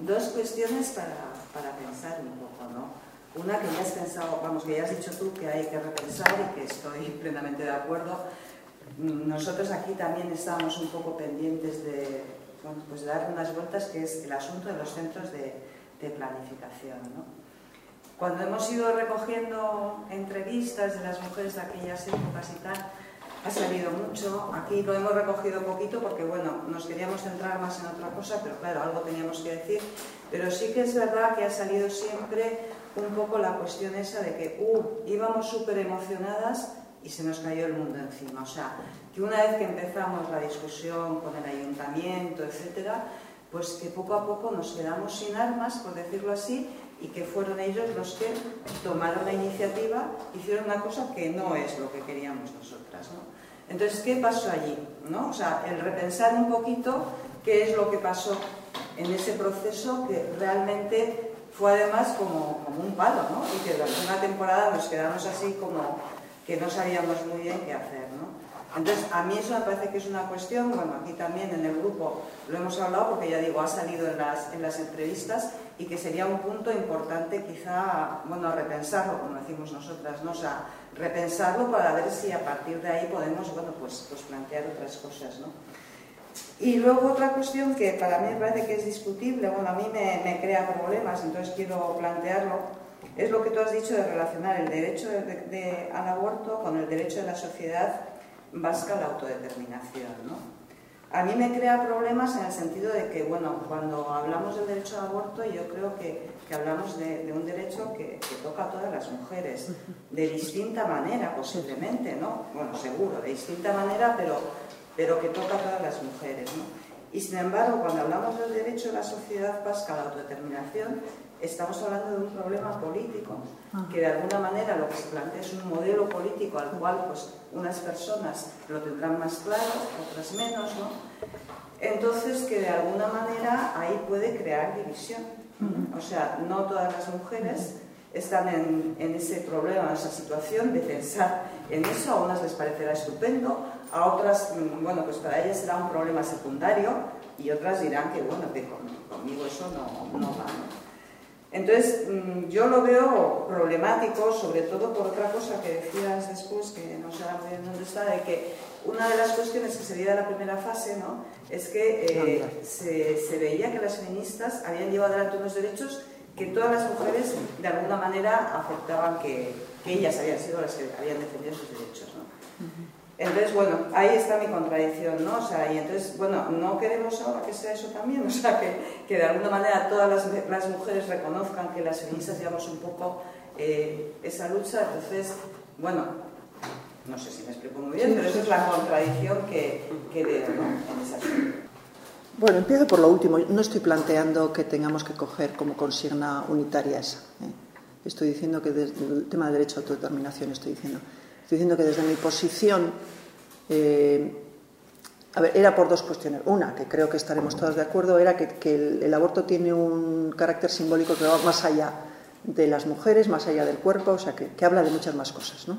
dos cuestiones para, para pensar un poco, ¿no? Una que ya has pensado, vamos, que ya has dicho tú que hay que repensar y que estoy plenamente de acuerdo. Nosotros aquí también estamos un poco pendientes de, bueno, pues dar unas vueltas, que es el asunto de los centros de, de planificación. ¿no? Cuando hemos ido recogiendo entrevistas de las mujeres de aquellas épocas y tal, ha salido mucho. Aquí lo hemos recogido poquito porque, bueno, nos queríamos centrar más en otra cosa, pero claro, algo teníamos que decir. Pero sí que es verdad que ha salido siempre un poco la cuestión esa de que, uh, íbamos súper emocionadas y se nos cayó el mundo encima. O sea, que una vez que empezamos la discusión con el ayuntamiento, etcétera, pues que poco a poco nos quedamos sin armas, por decirlo así, y que fueron ellos los que tomaron la iniciativa, hicieron una cosa que no es lo que queríamos nosotras. ¿no? Entonces, ¿qué pasó allí? ¿no? O sea, el repensar un poquito qué es lo que pasó en ese proceso que realmente fue además como, como un palo, ¿no? Y que durante una temporada nos quedamos así como que no sabíamos muy bien qué hacer, ¿no? Entonces, a mí eso me parece que es una cuestión, bueno, aquí también en el grupo lo hemos hablado porque ya digo, ha salido en las, en las entrevistas y que sería un punto importante quizá, bueno, repensarlo, como decimos nosotras, ¿no? O sea, repensarlo para ver si a partir de ahí podemos, bueno, pues, pues plantear otras cosas, ¿no? Y luego otra cuestión que para mí me parece que es discutible, bueno, a mí me, me crea problemas, entonces quiero plantearlo, es lo que tú has dicho de relacionar el derecho de, de, al aborto con el derecho de la sociedad vasca la autodeterminación. ¿no? A mí me crea problemas en el sentido de que, bueno, cuando hablamos del derecho al aborto, yo creo que, que hablamos de, un derecho que, que, toca a todas las mujeres, de distinta manera posiblemente, ¿no? Bueno, seguro, de distinta manera, pero, pero que toca a todas las mujeres, ¿no? Y sin embargo, cuando hablamos del derecho de la sociedad vasca a la autodeterminación, estamos hablando de un problema político, ah. que de alguna manera lo que se plantea es un modelo político al cual pues, unas personas lo tendrán más claro, otras menos, ¿no? Entonces, que de alguna manera ahí puede crear división. O sea, no todas las mujeres están en, en, ese problema, en esa situación de pensar en eso, a unas les parecerá estupendo, a otras, mm, bueno, pues para ellas será un problema secundario y otras dirán que, bueno, que conmigo eso no, no va. Entonces, mm, yo lo veo problemático, sobre todo por otra cosa que decías después, que no sé muy bien dónde está, de que una de las cuestiones que se en la primera fase ¿no? es que eh, se, se, veía que las feministas habían llevado adelante unos derechos que todas las mujeres de alguna manera aceptaban que, que ellas habían sido las que habían defendido sus derechos. ¿no? Uh -huh. Entonces, bueno, ahí está mi contradicción, ¿no? O sea, y entonces, bueno, no queremos ahora que sea eso también, o sea, que, que de alguna manera todas las, las, mujeres reconozcan que las feministas llevamos un poco eh, esa lucha, entonces, bueno, no sé si me explico muy bien, pero esa es la contradicción que, que veo, ¿no? En esa bueno, empiezo por lo último. No estoy planteando que tengamos que coger como consigna unitaria esa. ¿eh? Estoy diciendo que desde el tema del derecho a autodeterminación estoy diciendo Estoy diciendo que desde mi posición, eh, era por dos cuestiones. Una, que creo que estaremos todas de acuerdo, era que, el, aborto tiene un carácter simbólico que va más allá de las mujeres, más allá del cuerpo, o sea, que, que habla de muchas más cosas, ¿no?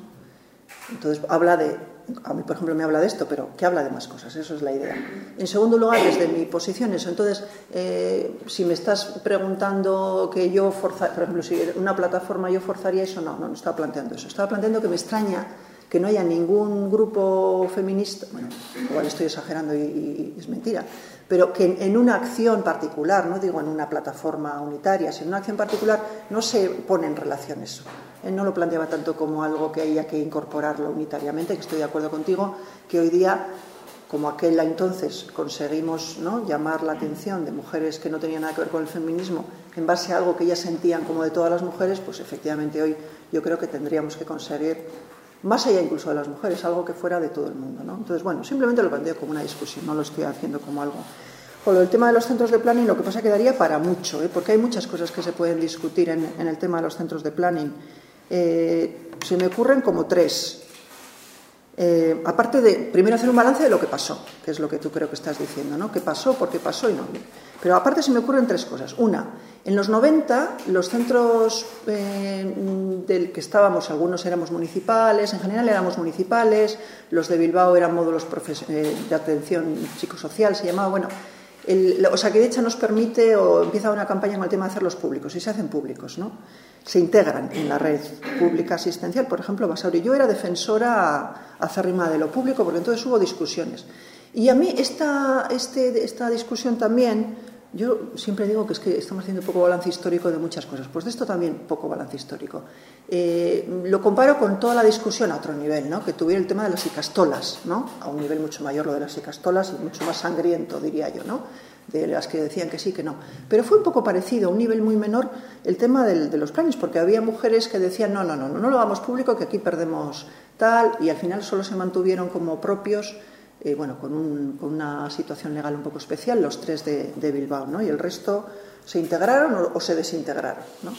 Entonces, habla de, a mí por ejemplo me habla de esto, pero que habla de más cosas, eso es la idea. En segundo lugar, desde mi posición, eso. Entonces, eh, si me estás preguntando que yo forzaría, por ejemplo, si una plataforma yo forzaría eso, no, no, no estaba planteando eso. Estaba planteando que me extraña que no haya ningún grupo feminista, bueno, igual estoy exagerando y, es mentira, pero que en una acción particular, no digo en una plataforma unitaria, sino en una acción particular, no se pone en relación eso. Él no lo planteaba tanto como algo que haya que incorporarlo unitariamente, que estoy de acuerdo contigo, que hoy día, como aquel entonces conseguimos ¿no? llamar la atención de mujeres que no tenían nada que ver con el feminismo, en base a algo que ellas sentían como de todas las mujeres, pues efectivamente hoy yo creo que tendríamos que conseguir, más allá incluso de las mujeres, algo que fuera de todo el mundo. ¿no? Entonces, bueno, simplemente lo planteo como una discusión, no lo estoy haciendo como algo con lo del tema de los centros de planning, lo que pasa quedaría para mucho, ¿eh? porque hay muchas cosas que se pueden discutir en, en, el tema de los centros de planning. Eh, se me ocurren como tres. Eh, aparte de, primero hacer un balance de lo que pasó, que es lo que tú creo que estás diciendo, ¿no? ¿Qué pasó? ¿Por qué pasó? Y no. Pero aparte se me ocurren tres cosas. Una, en los 90 los centros eh, del que estábamos, algunos éramos municipales, en general éramos municipales, los de Bilbao eran módulos eh, de atención psicosocial, se llamaba, bueno, el, o sea, que de hecho nos permite o empieza una campaña con el tema de hacerlos públicos y se hacen públicos, ¿no? Se integran en la red pública asistencial. Por ejemplo, Basauri, yo era defensora acérrima de lo público porque entonces hubo discusiones. Y a mí esta, este, esta discusión también yo siempre digo que es que estamos haciendo poco balance histórico de muchas cosas. Pues de esto también poco balance histórico. Eh, lo comparo con toda la discusión a otro nivel, ¿no? que tuviera el tema de las icastolas, ¿no? a un nivel mucho mayor lo de las icastolas y mucho más sangriento, diría yo, ¿no? de las que decían que sí, que no. Pero fue un poco parecido, a un nivel muy menor, el tema de los planes, porque había mujeres que decían, no, no, no, no, no lo hagamos público, que aquí perdemos tal, y al final solo se mantuvieron como propios eh, bueno, con, una situación legal un poco especial, los tres de, Bilbao, ¿no? Y el resto se integraron o, se desintegraron, ¿no?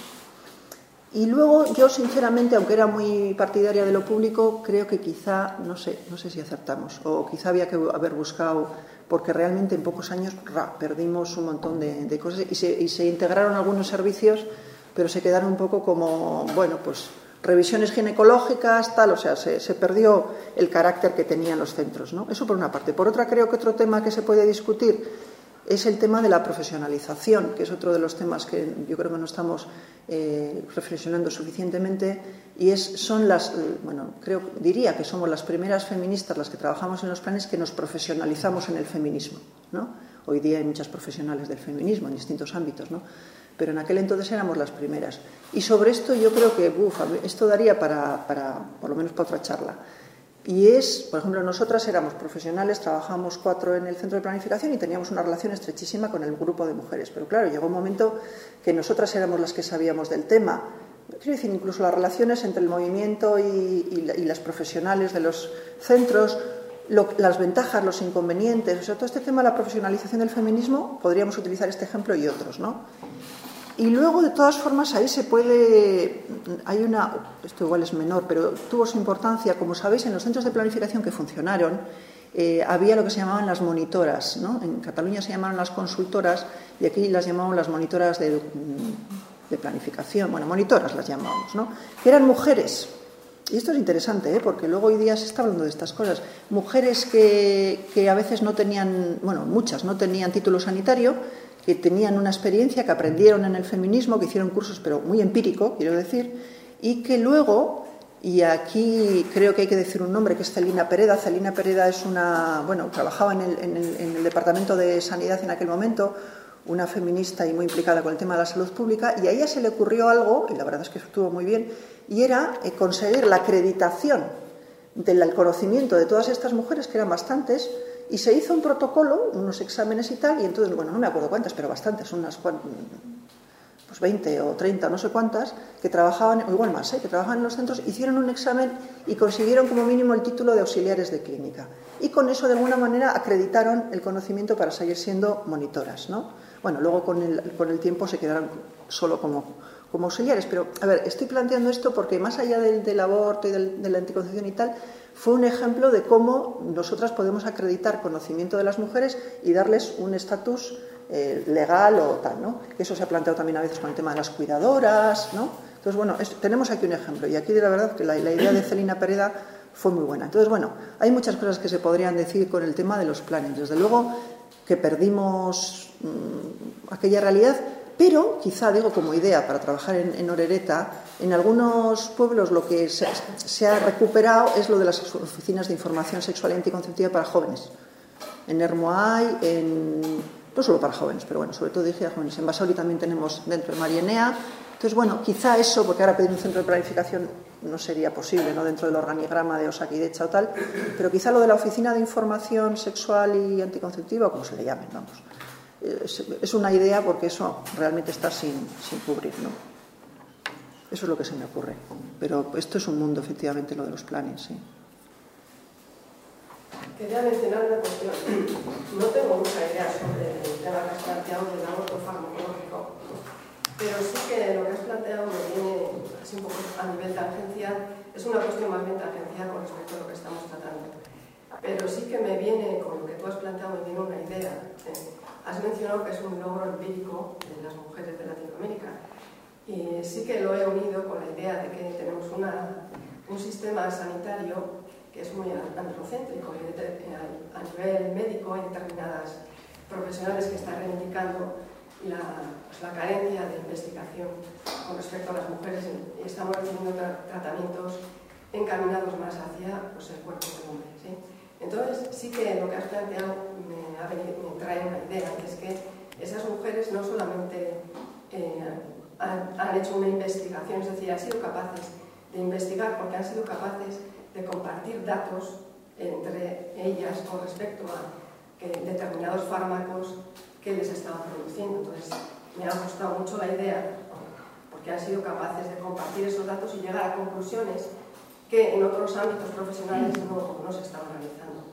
Y luego yo, sinceramente, aunque era muy partidaria de lo público, creo que quizá, no sé, no sé si acertamos, o quizá había que haber buscado, porque realmente en pocos años perdimos un montón de, cosas y se, y se integraron algunos servicios, pero se quedaron un poco como, bueno, pues revisiones ginecológicas, tal, o sea, se, perdió el carácter que tenían los centros, ¿no? Eso por una parte. Por otra, creo que otro tema que se puede discutir es el tema de la profesionalización, que es otro de los temas que yo creo que no estamos eh, reflexionando suficientemente, y es, son las, eh, bueno, creo, diría que somos las primeras feministas las que trabajamos en los planes que nos profesionalizamos en el feminismo, ¿no? Hoy día hay muchas profesionales del feminismo en distintos ámbitos, ¿no? Pero en aquel entonces éramos las primeras. Y sobre esto yo creo que esto daría para, por lo menos para otra charla. Y es, por ejemplo, nosotras éramos profesionales, trabajábamos cuatro en el centro de planificación y teníamos una relación estrechísima con el grupo de mujeres. Pero claro, llegó un momento que nosotras éramos las que sabíamos del tema. Quiero decir, incluso las relaciones entre el movimiento y, las profesionales de los centros, las ventajas, los inconvenientes, o sea, todo este tema de la profesionalización del feminismo, podríamos utilizar este ejemplo y otros, ¿no? Y luego, de todas formas, ahí se puede. Hay una. Esto igual es menor, pero tuvo su importancia. Como sabéis, en los centros de planificación que funcionaron, eh, había lo que se llamaban las monitoras. ¿no? En Cataluña se llamaban las consultoras y aquí las llamamos las monitoras de, planificación. Bueno, monitoras las llamamos, ¿no? Que eran mujeres. Y esto es interesante, ¿eh? porque luego hoy día se está hablando de estas cosas. Mujeres que, que a veces no tenían, bueno, muchas no tenían título sanitario, que tenían una experiencia, que aprendieron en el feminismo, que hicieron cursos, pero muy empírico, quiero decir, y que luego, y aquí creo que hay que decir un nombre, que es Celina Pereda. Celina Pereda es una, bueno, trabajaba en el, en el, Departamento de Sanidad en aquel momento, una feminista y muy implicada con el tema de la salud pública, y a ella se le ocurrió algo, y la verdad es que estuvo muy bien, y era eh, conseguir la acreditación del conocimiento de todas estas mujeres, que eran bastantes, y se hizo un protocolo, unos exámenes y tal, y entonces, bueno, no me acuerdo cuántas, pero bastantes, unas pues 20 o 30, no sé cuántas, que trabajaban, o igual más, ¿eh? que trabajaban en los centros, hicieron un examen y consiguieron como mínimo el título de auxiliares de clínica. Y con eso, de alguna manera, acreditaron el conocimiento para seguir siendo monitoras, ¿no? Bueno, luego con el, con el tiempo se quedaron solo como, como auxiliares. Pero, a ver, estoy planteando esto porque más allá del, aborto y del, de la anticoncepción y tal, fue un ejemplo de cómo nosotras podemos acreditar conocimiento de las mujeres y darles un estatus eh, legal o tal, ¿no? Eso se ha planteado también a veces con el tema de las cuidadoras, ¿no? Entonces, bueno, tenemos aquí un ejemplo y aquí de la verdad que la, idea de Celina Pereda fue muy buena. Entonces, bueno, hay muchas cosas que se podrían decir con el tema de los planes. Desde luego que perdimos mm, aquella realidad, pero quizá, digo, como idea para trabajar en, Orereta, en algunos pueblos lo que se, ha recuperado es lo de las oficinas de información sexual y anticonceptiva para jóvenes. En Hermoay, en, no solo para jóvenes, pero bueno, sobre todo dije a jóvenes. En Basauri también tenemos dentro de Marienea. Entonces, bueno, quizá eso, porque ahora pedir un centro de planificación no sería posible, ¿no? Dentro del organigrama de Osakidecha o tal, pero quizá lo de la oficina de información sexual y anticonceptiva, como se le llamen, vamos es, una idea porque eso realmente está sin, sin cubrir, ¿no? Eso es lo que se me ocurre. Pero esto es un mundo, efectivamente, lo de los planes, sí. Quería mencionar una cuestión. No tengo mucha idea sobre el tema que has planteado del aborto farmacológico, pero sí que lo que has planteado me viene así un poco a nivel tangencial. Es una cuestión más bien tangencial con respecto a lo que estamos tratando. Pero sí que me viene, con lo que tú has planteado, me viene una idea. ¿eh? Has mencionado que es un logro empírico de las mujeres de Latinoamérica y sí que lo he unido con la idea de que tenemos un sistema sanitario que es muy androcéntrico y a nivel médico hay determinadas profesionales que están reivindicando la, pues, carencia de investigación con respecto a las mujeres y estamos recibiendo tra tratamientos encaminados más hacia pues, el cuerpo del hombre. Entonces, sí que lo que has planteado me, ha venido, me trae una idea, que es que esas mujeres no solamente eh, han, hecho una investigación, es decir, han sido capaces de investigar porque han sido capaces de compartir datos entre ellas con respecto a determinados fármacos que les estaban produciendo. Entonces, me ha gustado mucho la idea porque han sido capaces de compartir esos datos y llegar a conclusiones que en otros ámbitos profesionales no, no se estaban realizando.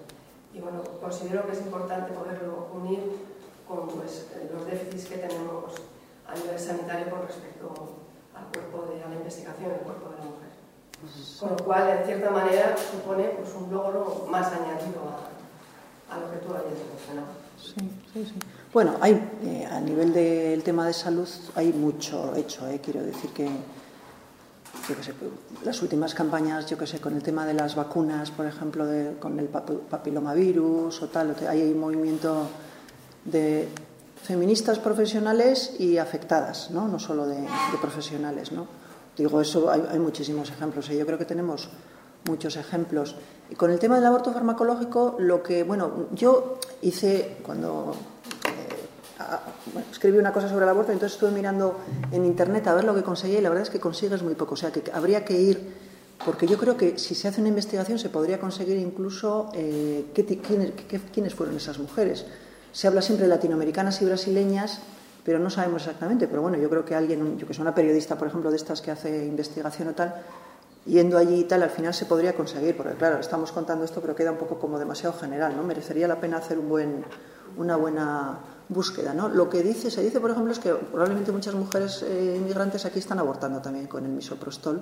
Y bueno, considero que es importante poderlo unir con pues, los déficits que tenemos a nivel sanitario con respecto al cuerpo de a la investigación del cuerpo de la mujer. Con lo cual, en cierta manera, supone pues, un logro más añadido a, a lo que tú habías mencionado. Sí, sí, sí. Bueno, hay, eh, a nivel del tema de salud hay mucho hecho, eh, quiero decir que, yo que sé, las últimas campañas, yo que sé, con el tema de las vacunas, por ejemplo, de, con el papilomavirus o tal, hay un movimiento de feministas profesionales y afectadas, no, no solo de, profesionales, ¿no? Digo, eso hay, hay muchísimos ejemplos. ¿eh? Yo creo que tenemos muchos ejemplos. Y con el tema del aborto farmacológico, lo que, bueno, yo hice cuando escribí una cosa sobre el aborto, entonces estuve mirando en internet a ver lo que conseguía y la verdad es que consigues muy poco. O sea, que habría que ir, porque yo creo que si se hace una investigación se podría conseguir incluso eh, ¿qué, quiénes, qué, quiénes fueron esas mujeres. Se habla siempre de latinoamericanas y brasileñas pero no sabemos exactamente. Pero bueno, yo creo que alguien, yo que soy una periodista, por ejemplo, de estas que hace investigación o tal, yendo allí y tal, al final se podría conseguir, porque claro, estamos contando esto, pero queda un poco como demasiado general, ¿no? Merecería la pena hacer un buen, una buena búsqueda, ¿no? Lo que dice, se dice, por ejemplo, es que probablemente muchas mujeres eh, inmigrantes aquí están abortando también con el misoprostol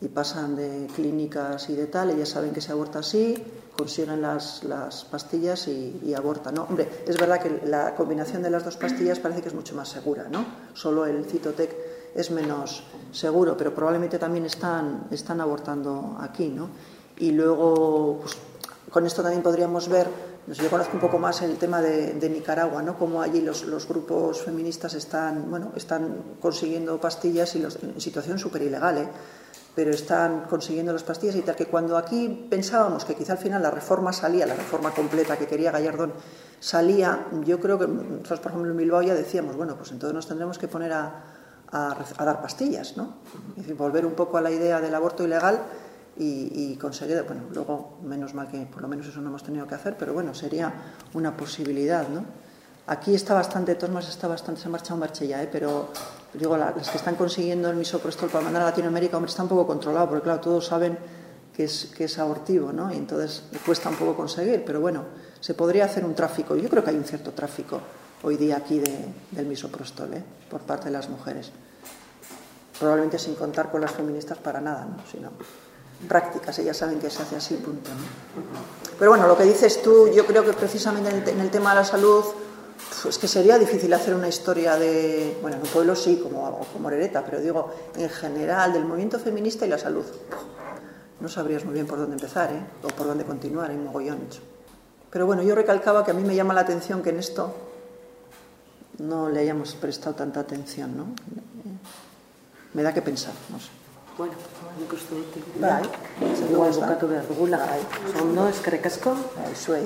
y pasan de clínicas y de tal, ellas saben que se aborta así, consiguen las, las pastillas y, y, abortan. ¿no? Hombre, es verdad que la combinación de las dos pastillas parece que es mucho más segura, ¿no? Solo el Citotec es menos seguro, pero probablemente también están, están abortando aquí, ¿no? Y luego, pues, con esto también podríamos ver, pues yo conozco un poco más el tema de, Nicaragua, ¿no? Cómo allí los, los, grupos feministas están, bueno, están consiguiendo pastillas en situación súper ilegal, ¿eh? pero están consiguiendo las pastillas y tal, que cuando aquí pensábamos que quizá al final la reforma salía, la reforma completa que quería Gallardón salía, yo creo que nosotros, por ejemplo, en Bilbao ya decíamos, bueno, pues entonces nos tendremos que poner a, a, a dar pastillas, ¿no? Es decir, volver un poco a la idea del aborto ilegal y, y, conseguir, bueno, luego menos mal que por lo menos eso no hemos tenido que hacer, pero bueno, sería una posibilidad, ¿no? Aquí está bastante, Tosmas está bastante, se ha marchado marcha ya, ¿eh? pero digo, la, las que están consiguiendo el misoprostol para mandar a Latinoamérica, hombre, está un poco controlado, porque claro, todos saben que es, que es abortivo, ¿no? Y entonces cuesta un poco conseguir, pero bueno, se podría hacer un tráfico. Yo creo que hay un cierto tráfico hoy día aquí de, del misoprostol, ¿eh? por parte de las mujeres. Probablemente sin contar con las feministas para nada, ¿no? Sino prácticas, ellas saben que se hace así, punto. ¿no? Pero bueno, lo que dices tú, yo creo que precisamente en el, tema de la salud, es que sería difícil hacer una historia de, bueno, en un pueblo sí, como, como Orereta, pero digo, en general, del movimiento feminista y la salud. No sabrías muy bien por dónde empezar, ¿eh? O por dónde continuar, hay mogollón hecho. Pero bueno, yo recalcaba que a mí me llama la atención que en esto no le hayamos prestado tanta atención, ¿no? Eh, me da que pensar, no sé. Bueno, nik uste dut. Bai, igual bukatu behar dugula. Bai. Ondo, eskerrik asko. Bai, zuei.